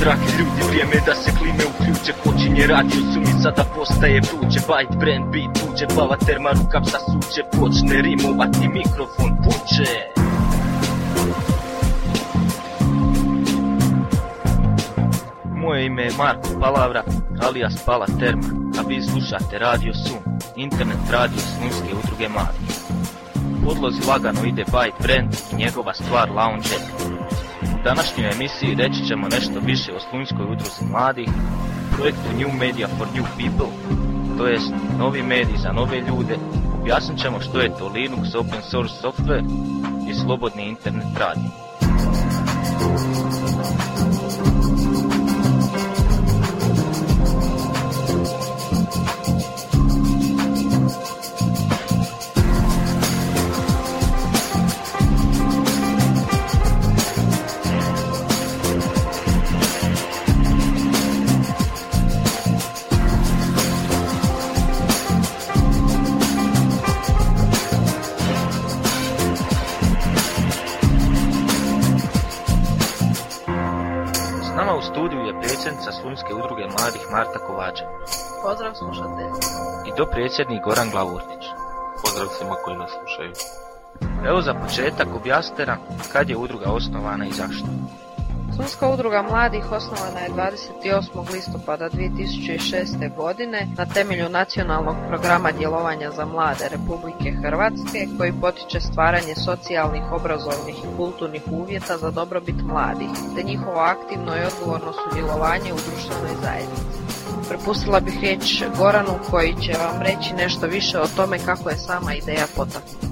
dragi ljudi, vrijeme da se klime uključe Počinje radio sumi, sada postaje vruće Byte brand beat tuđe, pava terma rukav sa suče. Počne rimovati, mikrofon puče. Moje ime je Marko Palavra, alias Pala Terma, a vi slušate Radio Sum, internet radio Slunjske udruge. U podlozi lagano ide Byte Brand i njegova stvar Lounge današnjoj emisiji reći ćemo nešto više o Slunjskoj udruzi mladih, projektu New Media for New People, to jest novi mediji za nove ljude, objasnit ćemo što je to Linux open source software i slobodni internet radio. I dopredsjednik Goran Glavurtić. Pozdrav svima koji nas slušaju. Evo za početak objasnite nam kad je udruga osnovana i zašto. Slunska udruga mladih osnovana je 28. listopada 2006. godine na temelju nacionalnog programa djelovanja za mlade Republike Hrvatske koji potiče stvaranje socijalnih, obrazovnih i kulturnih uvjeta za dobrobit mladih te njihovo aktivno i odgovorno sudjelovanje u društvenoj zajednici. Prepustila bih riječ Goranu koji će vam reći nešto više o tome kako je sama ideja potaknuta.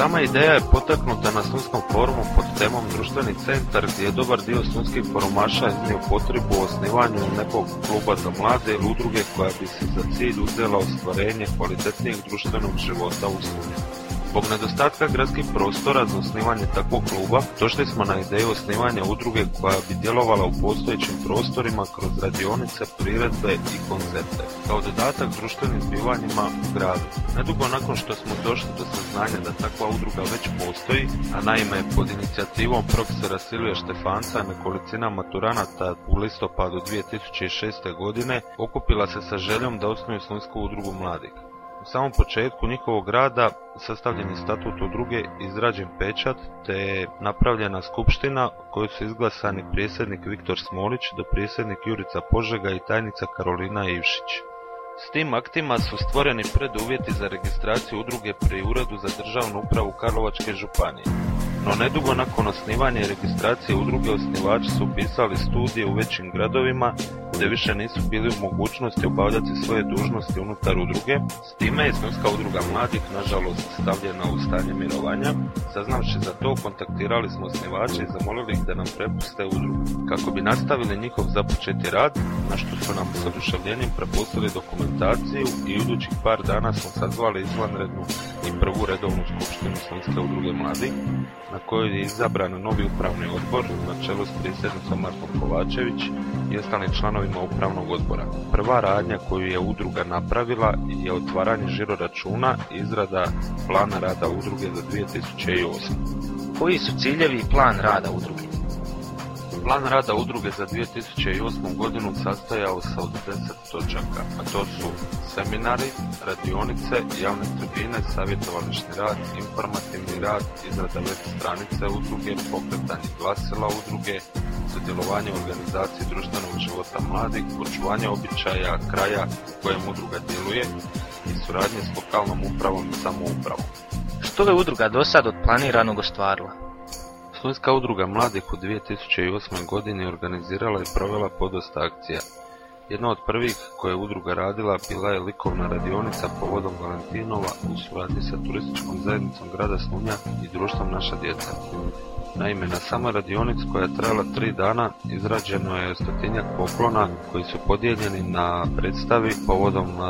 Sama ideja je potaknuta na Sunskom forumu pod temom Društveni centar gdje je dobar dio sunskih forumaša iznio potrebu o osnivanju nekog kluba za mlade udruge koja bi se za cilj uzela ostvarenje kvalitetnijeg društvenog života u Slunju. Zbog nedostatka gradskih prostora za osnivanje takvog kluba, došli smo na ideju osnivanja udruge koja bi djelovala u postojećim prostorima kroz radionice, priredbe i koncerte, kao dodatak društvenim zbivanjima u gradu. Nedugo nakon što smo došli do saznanja da takva udruga već postoji, a naime pod inicijativom profesora Silvija Štefanca nekolicina maturanata u listopadu 2006. godine okupila se sa željom da osnuju Slunjsku udrugu mladih. U samom početku njihovog rada sastavljen je statut udruge, izrađen pečat, te je napravljena skupština koju su izglasani predsjednik Viktor Smolić, dopredsjednik Jurica Požega i tajnica Karolina Ivšić. S tim aktima su stvoreni preduvjeti za registraciju udruge pri Uredu za državnu upravu Karlovačke županije. No nedugo nakon osnivanja i registracije udruge osnivači su upisali studije u većim gradovima te više nisu bili u mogućnosti obavljati svoje dužnosti unutar udruge, s time je Slunjska udruga mladih nažalost stavljena u stanje mirovanja. Saznavši za to, kontaktirali smo osnivače i zamolili ih da nam prepuste udrugu, kako bi nastavili njihov započeti rad, na što su nam s oduševljenjem prepustili dokumentaciju i idućih par dana smo sazvali izvanrednu i prvu redovnu skupštinu Slunjske udruge mladih, na kojoj je izabran novi upravni odbor na čelu s predsjednicom Markom Kovačević i ostalim članovima upravnog odbora. Prva radnja koju je udruga napravila je otvaranje žiroračuna i izrada plana rada udruge za 2008. Koji su ciljevi i plan rada udruge? Plan rada udruge za 2008. godinu sastojao se od 10 točaka, a to su seminari, radionice, javne tribine, savjetovališni rad, informativni rad, izrada web stranice udruge, pokretanje glasila udruge, sudjelovanje u organizaciji društvenog života mladih, očuvanje običaja kraja u kojem udruga djeluje i suradnje s lokalnom upravom i samoupravom. Što je udruga do sad od planiranog ostvarila? Slunjska udruga mladih u 2008. godini organizirala i provela podosta akcija. Jedna od prvih koje je udruga radila bila je likovna radionica povodom Valentinova u suradnji sa turističkom zajednicom grada Slunja i društvom Naša djeca. Naime, na samoj radionici koja je trajala tri dana izrađeno je stotinjak poklona koji su podijeljeni na predstavi povodom e,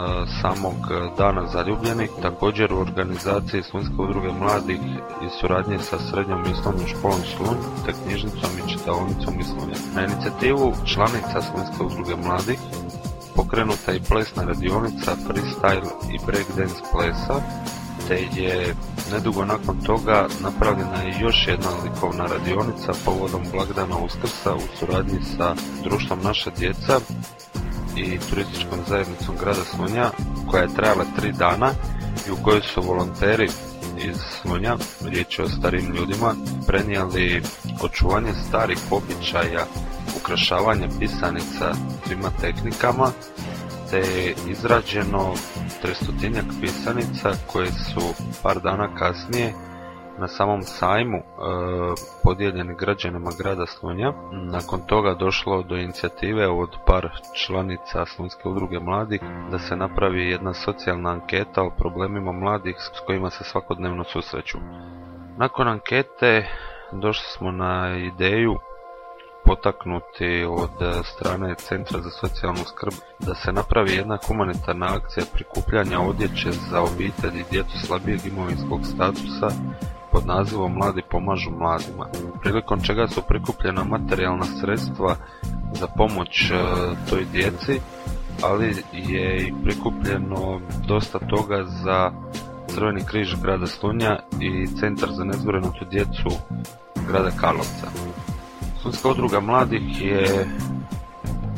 samog dana zaljubljenih, također u organizaciji Slunjske udruge mladih i suradnje sa srednjom i školom Slunj, te knjižnicom i čitaonicom iz. Na inicijativu članica Slunjske udruge mladih pokrenuta je plesna radionica freestyle i breakdance plesa, te je nedugo nakon toga napravljena je još jedna likovna radionica povodom blagdana Uskrsa u suradnji sa društvom Naša djeca i turističkom zajednicom grada Slunja koja je trajala tri dana i u kojoj su volonteri iz Slunja, riječ je o starim ljudima, prenijeli očuvanje starih običaja, ukrašavanje pisanica svima tehnikama, te je izrađeno trestotinjak pisanica koje su par dana kasnije na samom sajmu e, podijeljeni građanima grada Slunja. Nakon toga došlo do inicijative od par članica Slunjske udruge mladih da se napravi jedna socijalna anketa o problemima mladih s kojima se svakodnevno susreću. Nakon ankete došli smo na ideju potaknuti od strane Centra za socijalnu skrb da se napravi jedna humanitarna akcija prikupljanja odjeće za obitelji i djecu slabijeg imovinskog statusa pod nazivom Mladi pomažu mladima, prilikom čega su prikupljena materijalna sredstva za pomoć e, toj djeci, ali je i prikupljeno dosta toga za Crveni križ grada Slunja i Centar za nezbrinutu djecu grada Karlovca. Sunska udruga mladih je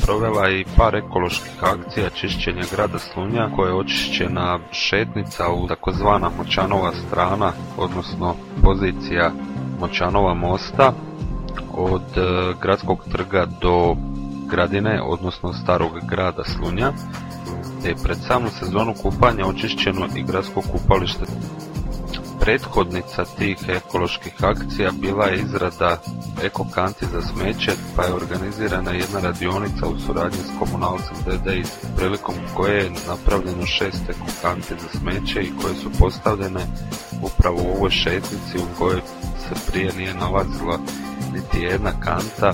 provela i par ekoloških akcija čišćenja grada Slunja koja je očišćena šetnica u takozvana Moćanova strana, odnosno pozicija Moćanova mosta od e, gradskog trga do gradine, odnosno starog grada Slunja, te pred samu sezonu kupanja očišćeno i gradsko kupalište Prethodnica tih ekoloških akcija bila je izrada ekokanti za smeće, pa je organizirana jedna radionica u suradnji s komunalcem DD prilikom koje je napravljeno šest ekokanti za smeće i koje su postavljene upravo u ovoj šetnici u kojoj se prije nije nalazila niti jedna kanta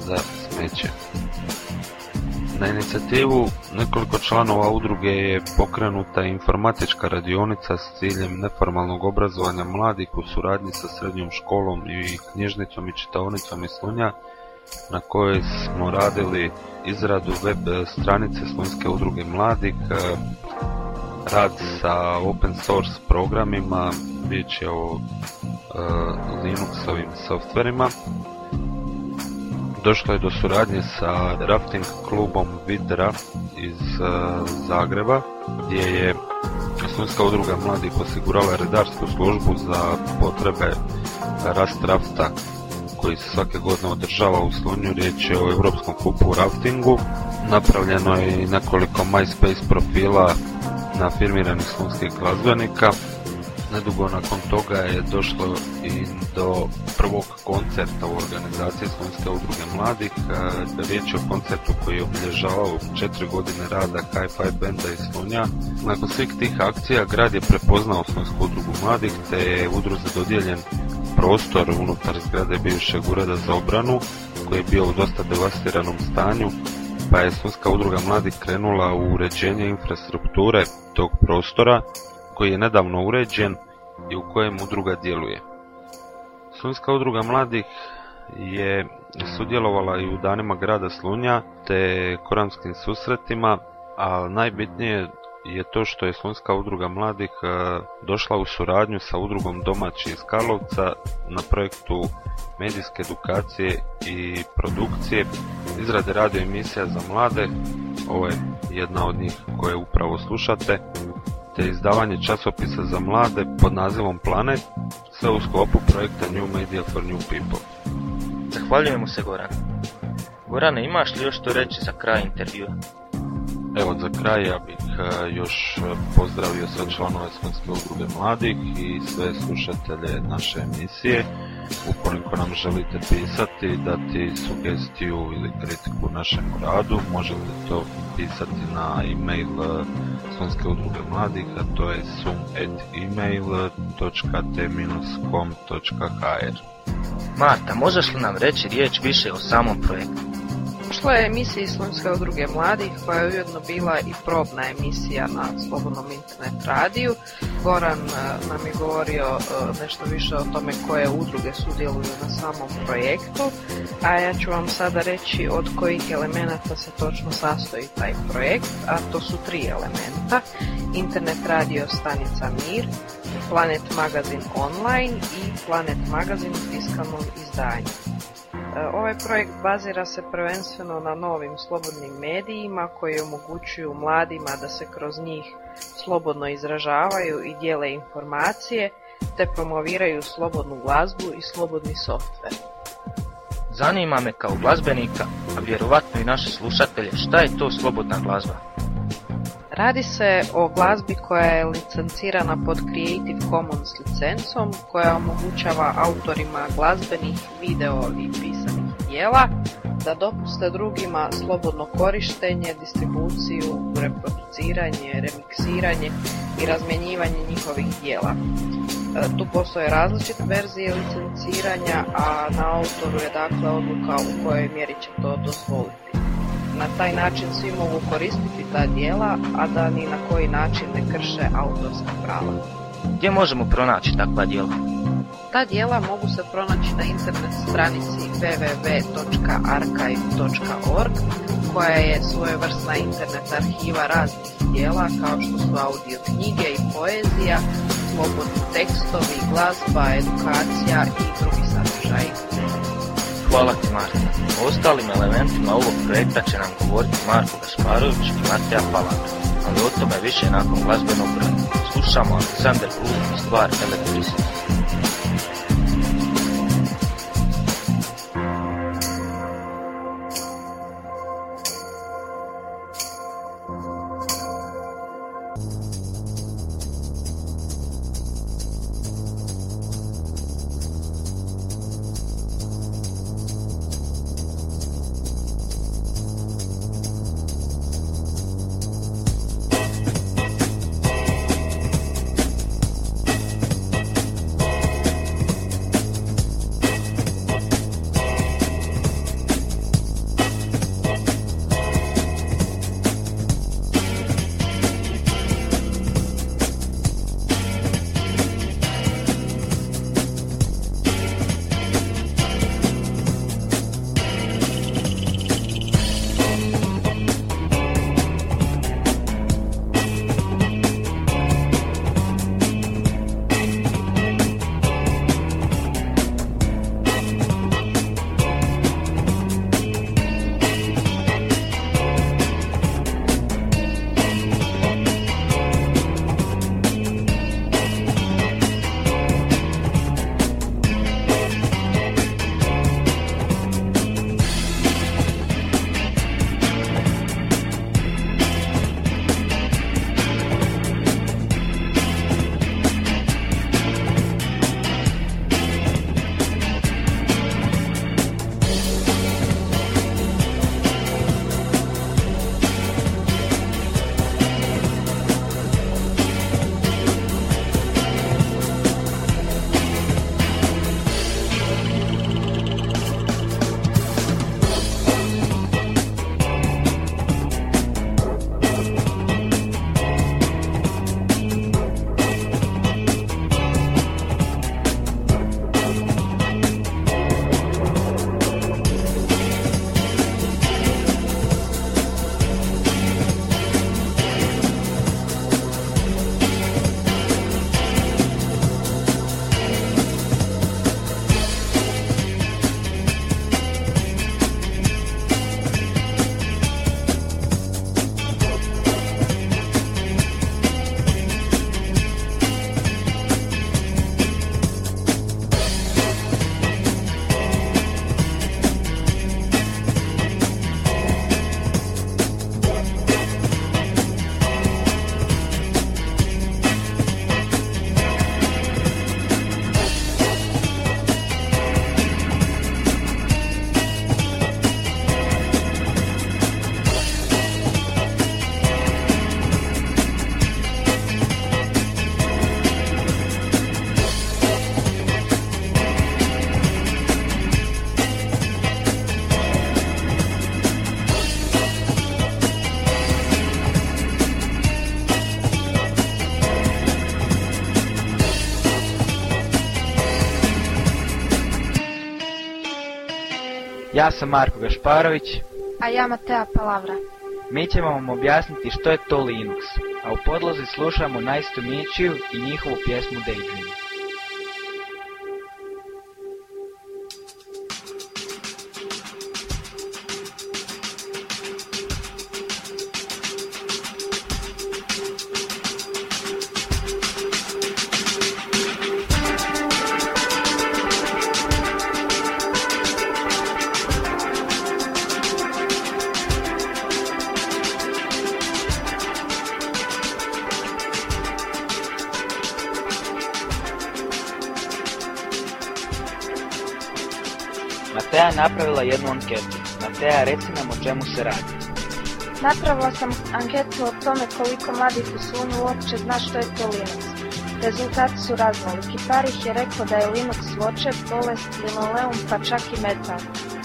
za smeće. Na inicijativu nekoliko članova udruge je pokrenuta informatička radionica s ciljem neformalnog obrazovanja mladih u suradnji sa srednjom školom i knjižnicom i čitaonicom iz Slunja, na kojoj smo radili izradu web stranice Slunjske udruge mladih, rad sa open source programima, riječ je o e, Linuxovim softverima, došlo je do suradnje sa rafting klubom Vidra iz uh, Zagreba gdje je Slunjska udruga mladih osigurala redarsku službu za potrebe rast rafta koji se svake godine održava u Slunju. Riječ je o Europskom kupu raftingu. Napravljeno je i nekoliko MySpace profila na firmiranih slunskih glazbenika Nedugo nakon toga je došlo i do prvog koncerta u organizaciji Slunjske udruge mladih. E, riječ je o koncertu koji je obilježavao četiri godine rada Hi-Fi benda iz Slunja. Nakon svih tih akcija grad je prepoznao Slunjsku udrugu mladih te je udruze dodijeljen prostor unutar zgrade bivšeg ureda za obranu koji je bio u dosta devastiranom stanju pa je Slunjska udruga mladih krenula u uređenje infrastrukture tog prostora koji je nedavno uređen i u kojem udruga djeluje. Slunjska udruga mladih je sudjelovala i u danima grada Slunja te koranskim susretima, a najbitnije je to što je Slunjska udruga mladih e, došla u suradnju sa udrugom Domaći iz Karlovca na projektu medijske edukacije i produkcije izrade radio emisija za mlade. Ovo je jedna od njih koje upravo slušate te izdavanje časopisa za mlade pod nazivom Planet, sve u sklopu projekta New Media for New People. Zahvaljujemo se Goran. Gorane, imaš li još to reći za kraj intervjua? Evo za kraj ja bih e, još pozdravio sve članove Svenske udruge mladih i sve slušatelje naše emisije. Ukoliko nam želite pisati, dati sugestiju ili kritiku našem radu, možete to pisati na e-mail e, Svenske udruge mladih, a to je sum.email.t-com.hr Marta, možeš li nam reći riječ više o samom projektu? Prošloj emisiji Slunjske udruge mladih, koja je ujedno bila i probna emisija na slobodnom internet radiju, Goran e, nam je govorio e, nešto više o tome koje udruge sudjeluju na samom projektu, a ja ću vam sada reći od kojih elemenata se točno sastoji taj projekt, a to su tri elementa. Internet radio stanica Mir, Planet magazin online i Planet magazin u tiskalnom izdanju. E, ovaj projekt bazira se prvenstveno na novim slobodnim medijima koji omogućuju mladima da se kroz njih slobodno izražavaju i dijele informacije te promoviraju slobodnu glazbu i slobodni softver. Zanima me kao glazbenika, a vjerovatno i naše slušatelje, šta je to slobodna glazba? Radi se o glazbi koja je licencirana pod Creative Commons licencom koja omogućava autorima glazbenih, video i pisanih dijela da dopuste drugima slobodno korištenje, distribuciju, reproduciranje, remiksiranje i razmjenjivanje njihovih dijela. E, tu postoje različite verzije licenciranja, a na autoru je dakle odluka u kojoj mjeri će to dozvoliti. Na taj način svi mogu koristiti ta dijela, a da ni na koji način ne krše autorska prava. Gdje možemo pronaći takva dijela? Ta dijela mogu se pronaći na internet stranici www.archive.org koja je svojevrsna internet arhiva raznih dijela kao što su audio knjige i poezija, slobodni tekstovi, glazba, edukacija i drugi sadržaji. Hvala ti Marta. O ostalim elementima ovog projekta će nam govoriti Marko Gašparović i Matija Palak, ali o tome više nakon glazbenog broja. Slušamo Aleksandar Blum i stvar Elektricity. Ja sam Marko Gašparović. A ja Matea Palavra. Mi ćemo vam objasniti što je to Linux, a u podlozi slušamo Nice i njihovu pjesmu Daydream. Matea, reci nam o čemu se radi. Napravila sam anketu o tome koliko mladih u Slunju uopće zna što je to Linux. Rezultati su raznoliki. Parih je rekao da je Linux voće, bolest, linoleum pa čak i metal.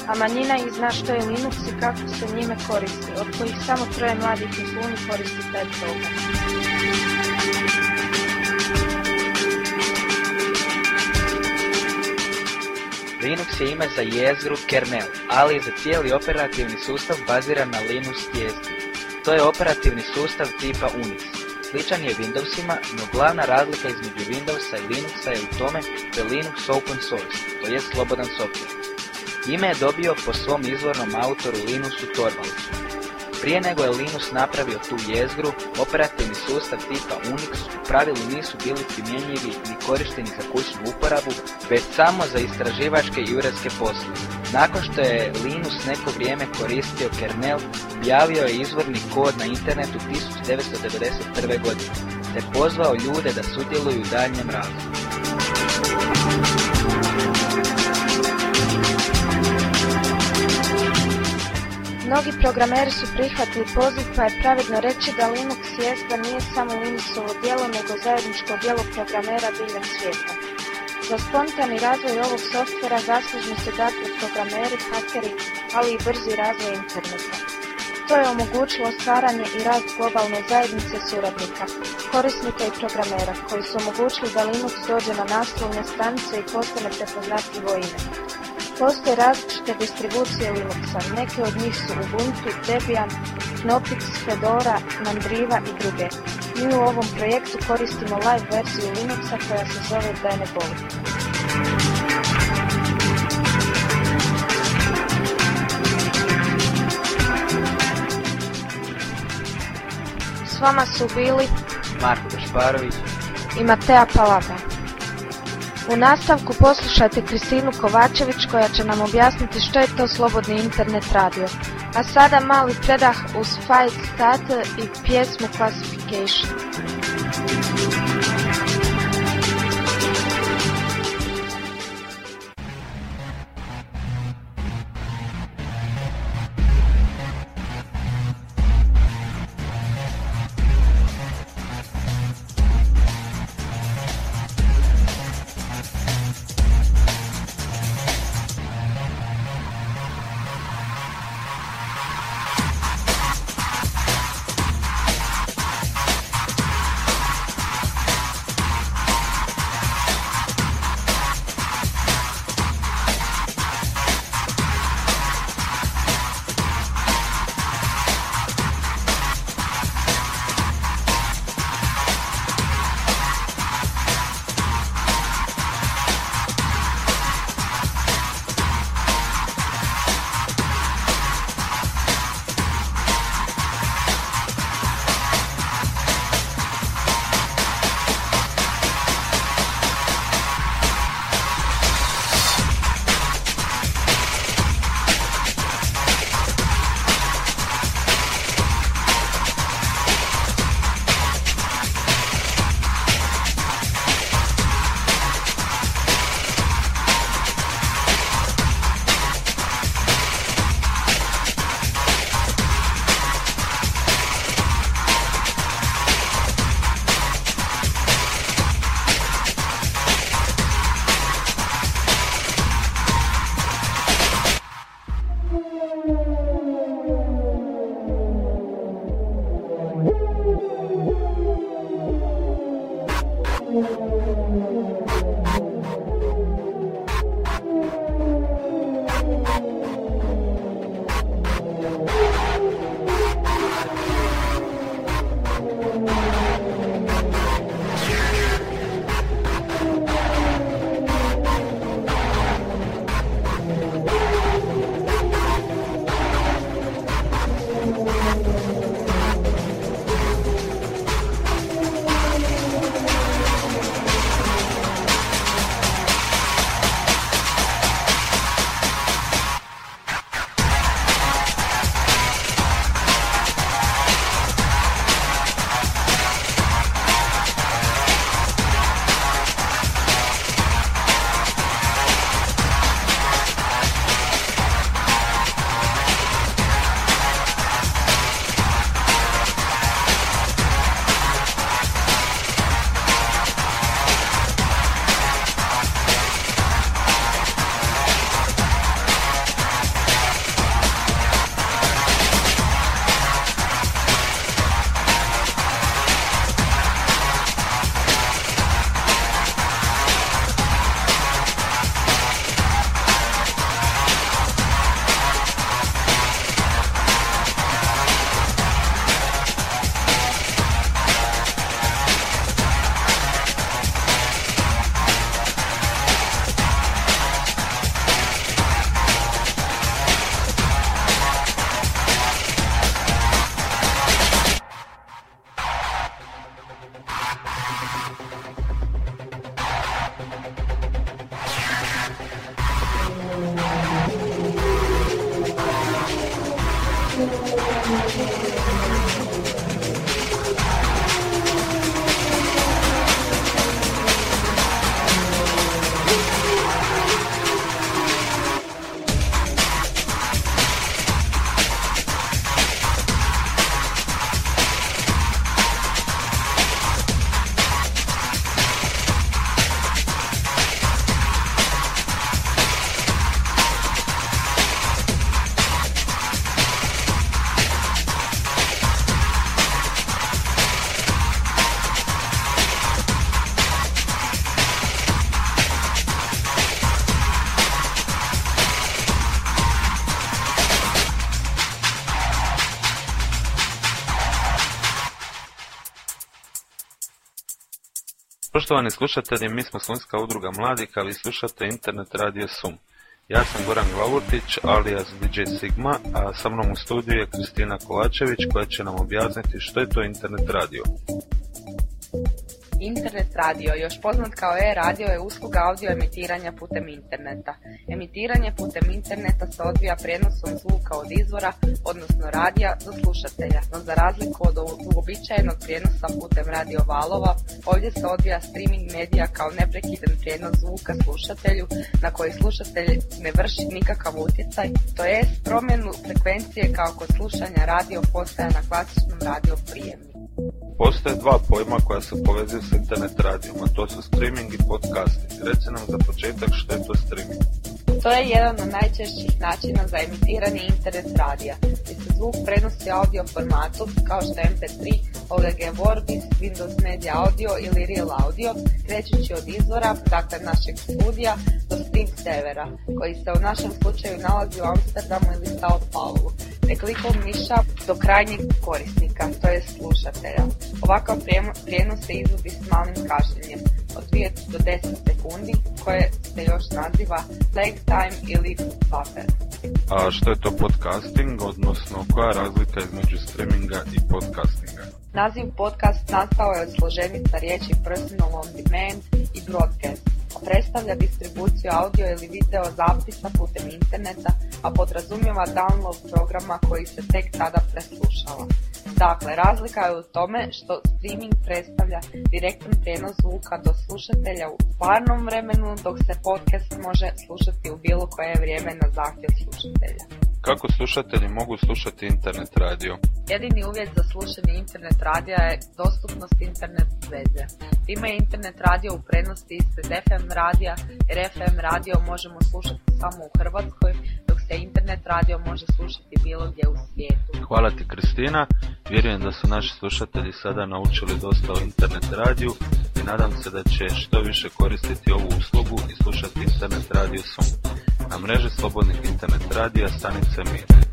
A manjina ih zna što je Linux i kako se njime koristi, od kojih samo troje mladih u Slunju koristi taj program. Linux je ime za jezgru kernel, ali za cijeli operativni sustav baziran na Linux jezgri. To je operativni sustav tipa Unix. Sličan je Windowsima, no glavna razlika između Windowsa i Linuxa je u tome da je Linux open source, to je slobodan software. Ime je dobio po svom izvornom autoru Linuxu Torvaldsu. Prije nego je Linux napravio tu jezgru, operativni sustav tipa Unix u pravilu nisu bili primjenjivi ni korišteni za kućnu uporabu, već samo za istraživačke i uredske poslove. Nakon što je Linux neko vrijeme koristio kernel, objavio je izvorni kod na internetu 1991. godine, te pozvao ljude da sudjeluju u daljnjem razvoju. Mnogi programeri su prihvatili poziv pa je pravedno reći da Linux jezgra nije samo Linuxovo dijelo nego zajedničko dijelo programera diljem svijeta. Za spontani razvoj ovog softvera zaslužni su dakle programeri, hakeri, ali i brzi razvoj interneta. To je omogućilo stvaranje i rast globalne zajednice suradnika, korisnika i programera, koji su omogućili da Linux dođe na naslovne stranice i postane prepoznatljivo ime. Postoje različite distribucije Linuxa, neke od njih su Ubuntu, Debian, Knoppix, Fedora, Mandriva i druge. Mi u ovom projektu koristimo live verziju Linuxa koja se zove Benebol. S vama su bili Marko Gašparović i Matea Palava. U nastavku poslušajte Kristinu Kovačević koja će nam objasniti što je to slobodni internet radio. A sada mali predah uz Fight Starter i pjesmu Classification. Poštovani slušatelji, mi smo Slunjska udruga mladih, ali slušate internet radio Sum. Ja sam Goran Glavurtić, alias DJ Sigma, a sa mnom u studiju je Kristina Kolačević koja će nam objasniti što je to internet radio. Internet radio, još poznat kao e-radio, je usluga audio emitiranja putem interneta. Emitiranje putem interneta se odvija prijenosom zvuka od izvora, odnosno radija, do slušatelja, no za razliku od uobičajenog prijenosa putem radio valova, ovdje se odvija streaming medija kao neprekidan prijenos zvuka slušatelju, na koji slušatelj ne vrši nikakav utjecaj, to jest promjenu frekvencije kao kod slušanja radio postaja na klasičnom radio prijemniku. Postoje dva pojma koja se povezuju s internet radijom, a to su streaming i podcasting. Reci nam za početak što je to streaming. To je jedan od najčešćih načina za emitiranje internet radija, gdje se zvuk prenosi audio formatu kao što je MP3, OGG Vorbis, Windows Media Audio ili Real Audio, krećući od izvora, dakle našeg studija, do stream servera, koji se u našem slučaju nalazi u Amsterdamu ili Sao Paulo te klikom miša do krajnjeg korisnika, to je slušatelja. Ovakav prijenos se izvodi s malim kašnjenjem od 2 do 10 sekundi koje se još naziva lag time ili buffer. A što je to podcasting, odnosno koja je razlika između streaminga i podcastinga? Naziv podcast nastao je od složenica riječi personal on demand i broadcast predstavlja distribuciju audio ili video zapisa putem interneta, a podrazumijeva download programa koji se tek tada preslušava. Dakle, razlika je u tome što streaming predstavlja direktan prijenos zvuka do slušatelja u stvarnom vremenu, dok se podcast može slušati u bilo koje vrijeme na zahtjev slušatelja. Kako slušatelji mogu slušati internet radio? Jedini uvjet za slušanje internet radija je dostupnost internet veze. Time je internet radio u prednosti ispred FM radija, jer FM radio možemo slušati samo u Hrvatskoj, dok se internet radio može slušati bilo gdje u svijetu. Hvala ti Kristina, vjerujem da su naši slušatelji sada naučili dosta o internet radiju i nadam se da će što više koristiti ovu uslugu i slušati internet radio Sum na mreži slobodnih internet radija stanice Mir.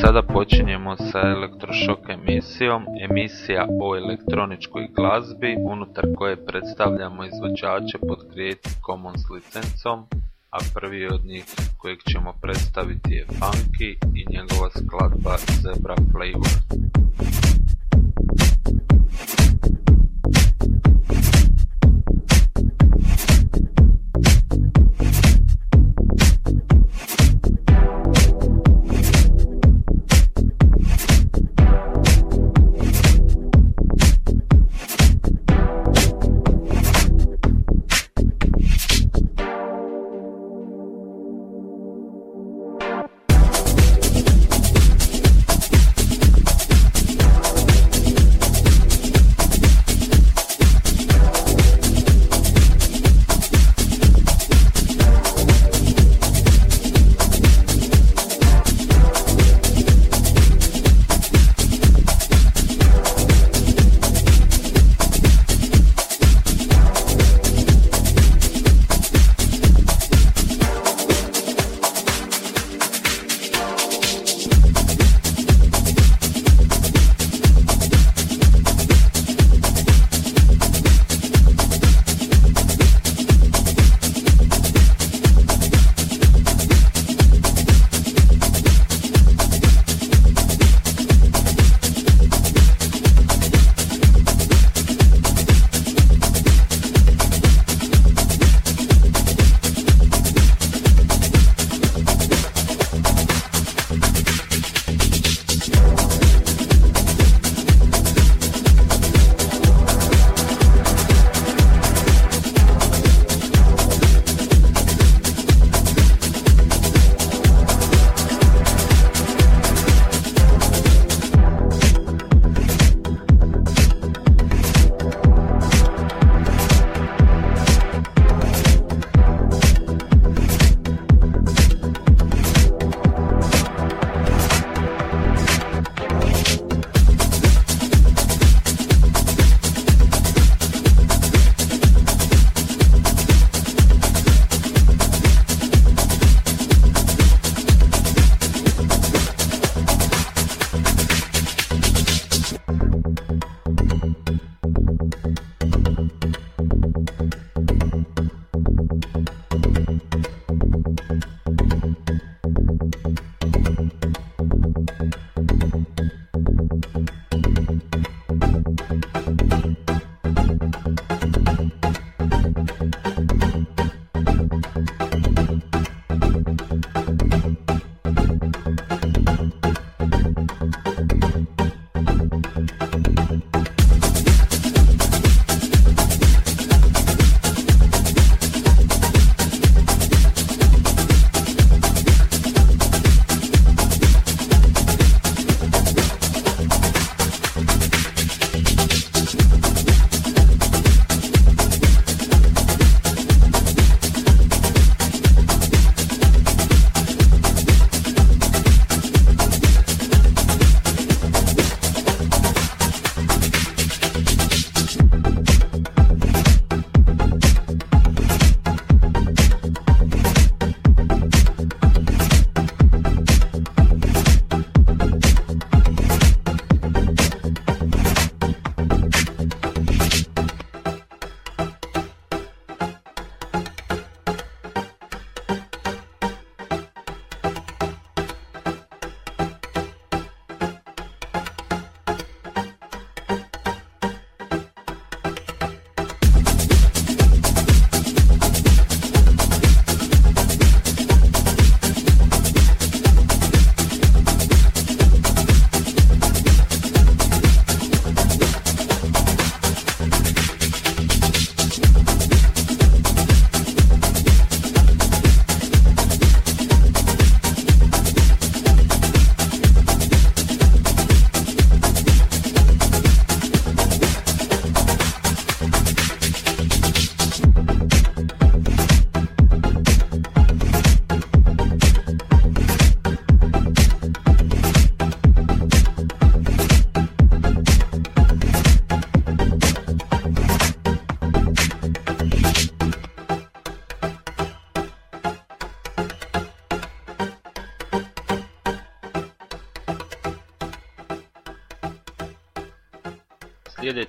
Sada počinjemo sa elektrošok emisijom, emisija o elektroničkoj glazbi unutar koje predstavljamo izvođače pod Creative Commons licencom, a prvi od njih kojeg ćemo predstaviti je Funky i njegova skladba Zebra Flavor.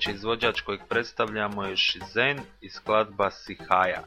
Sljedeći izvođač kojeg predstavljamo je Shizen i skladba Sihaja.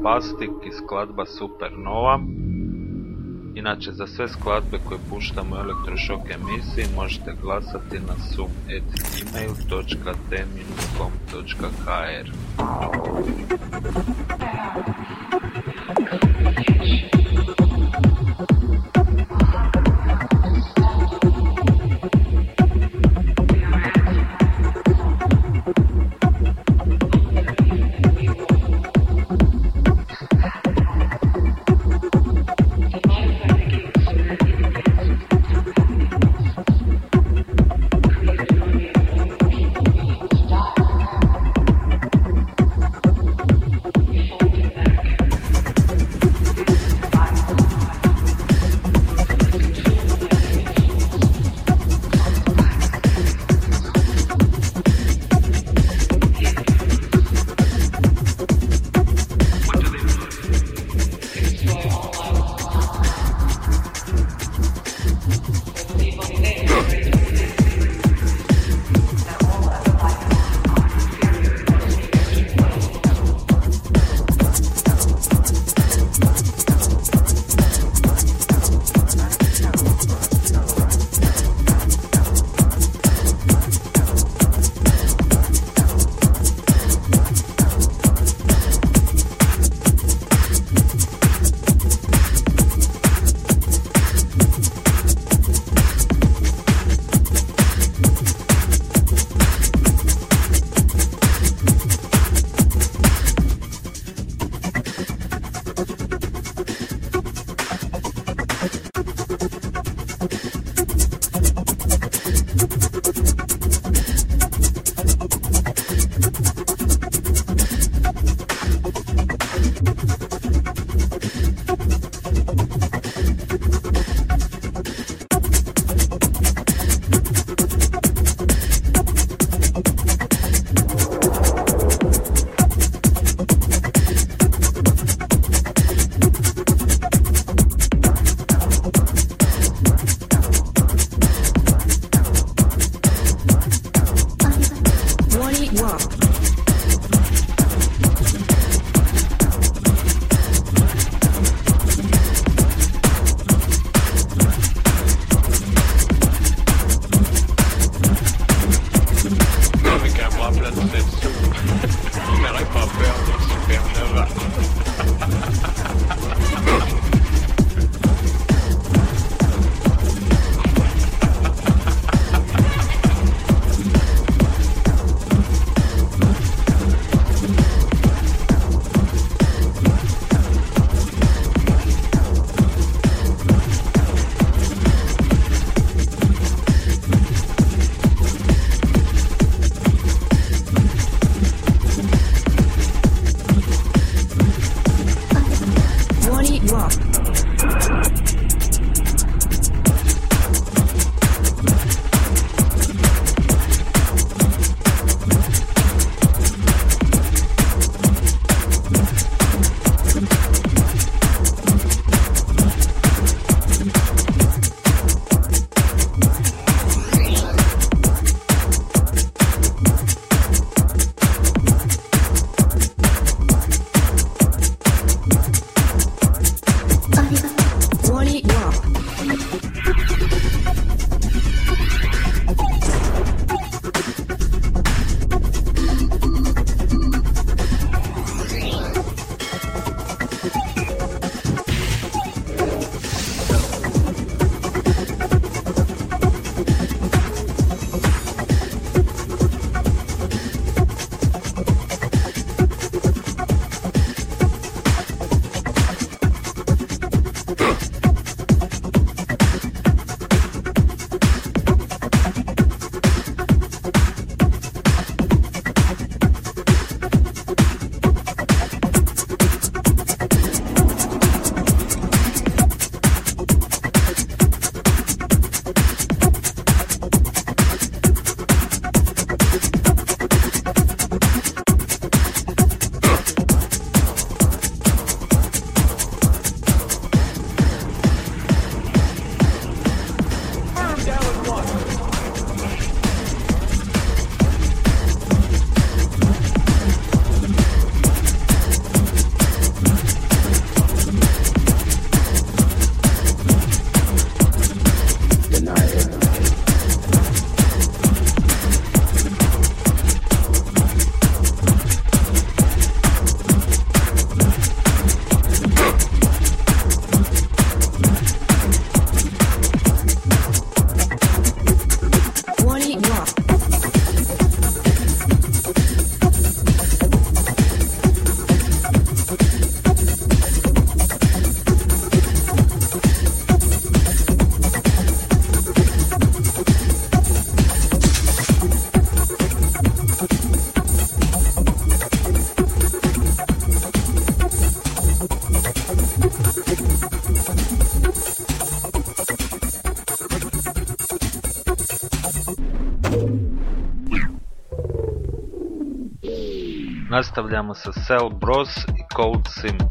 Rambastik i skladba Supernova. Inače, za sve skladbe koje puštamo u Elektrošok emisiji možete glasati na sum.email.t-com.hr оставляємо SSL Bros і CodeSim.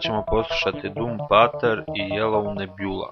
Ćemo poslušati Doom Pater i Yellow Nebula.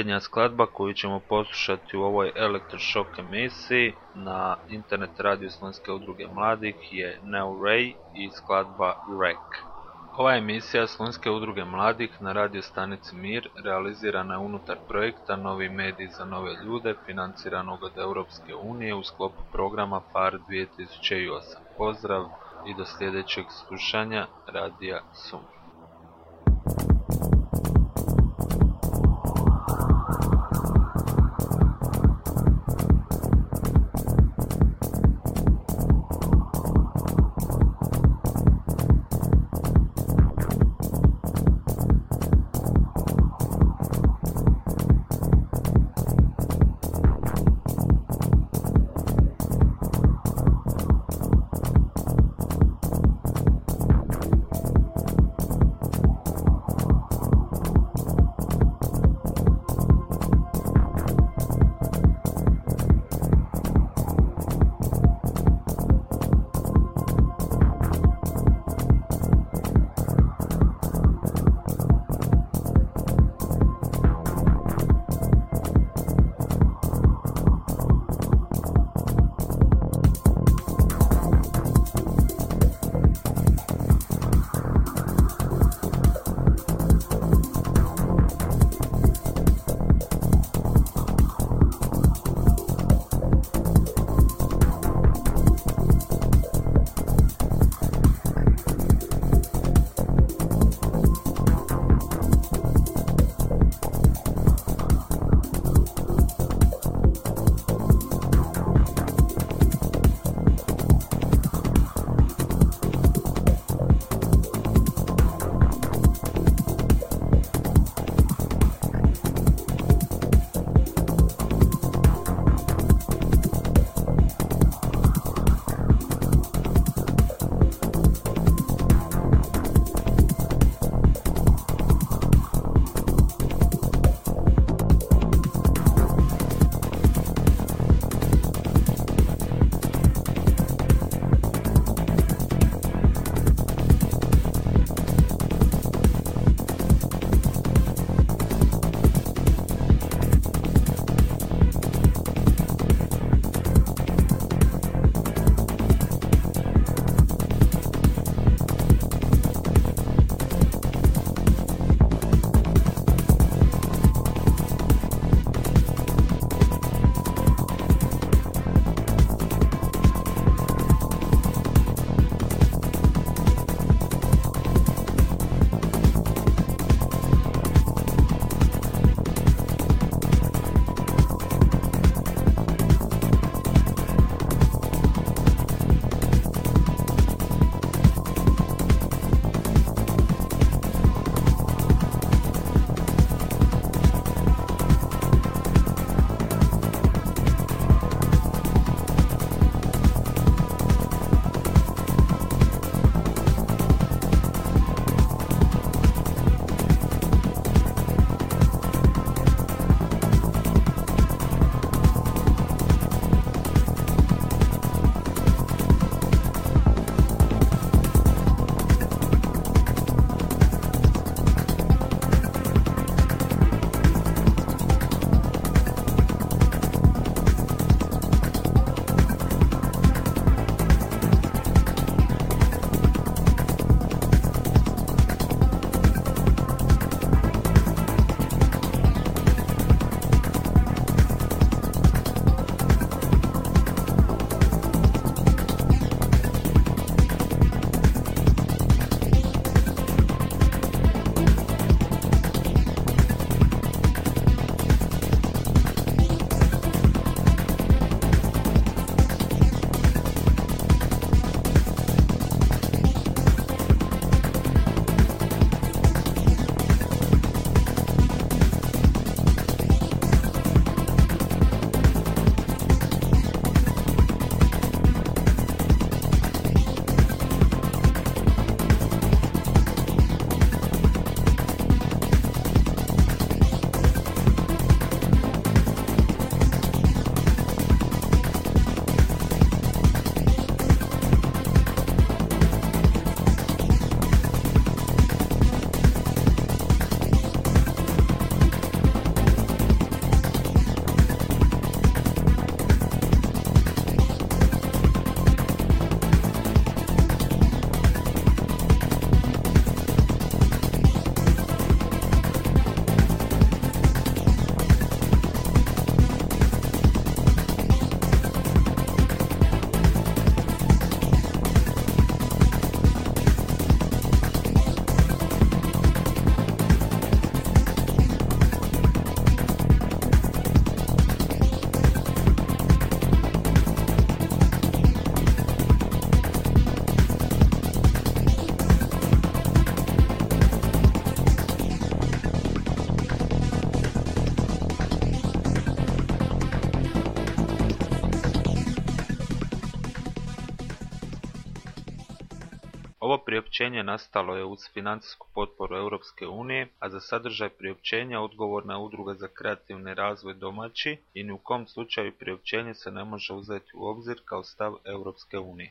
Posljednja skladba koju ćemo poslušati u ovoj Electroshock emisiji na internet radio Slovenske udruge mladih je Neo Ray i skladba Wreck. Ova emisija Slovenske udruge mladih na radio stanici Mir realizirana je unutar projekta Novi mediji za nove ljude financiranog od Europske unije u sklopu programa FAR 2008. Pozdrav i do sljedećeg slušanja Radija Sum. Priopćenje nastalo je uz financijsku potporu Europske unije, a za sadržaj priopćenja odgovorna je udruga za kreativni razvoj domaći i ni u kom slučaju priopćenje se ne može uzeti u obzir kao stav Europske unije.